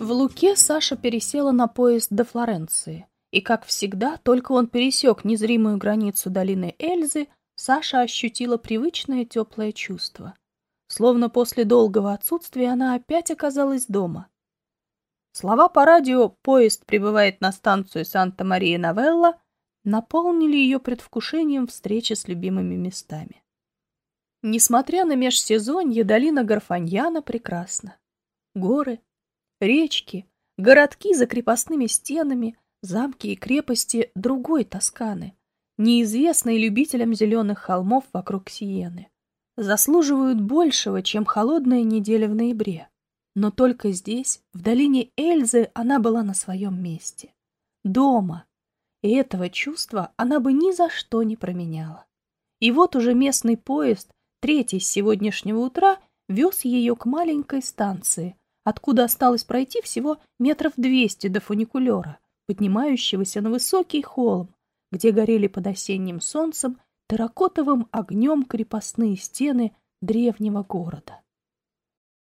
В Луке Саша пересела на поезд до Флоренции. И, как всегда, только он пересек незримую границу долины Эльзы, Саша ощутила привычное теплое чувство. Словно после долгого отсутствия она опять оказалась дома. Слова по радио «Поезд прибывает на станцию Санта-Мария-Новелла» наполнили ее предвкушением встречи с любимыми местами. Несмотря на межсезонье, долина Гарфаньяна прекрасна. Горы, речки, городки за крепостными стенами, замки и крепости другой Тосканы, неизвестной любителям зеленых холмов вокруг Сиены, заслуживают большего, чем холодная неделя в ноябре. Но только здесь, в долине Эльзы, она была на своем месте. Дома. И этого чувства она бы ни за что не променяла. И вот уже местный поезд Третий с сегодняшнего утра вез ее к маленькой станции, откуда осталось пройти всего метров двести до фуникулера, поднимающегося на высокий холм, где горели под осенним солнцем терракотовым огнем крепостные стены древнего города.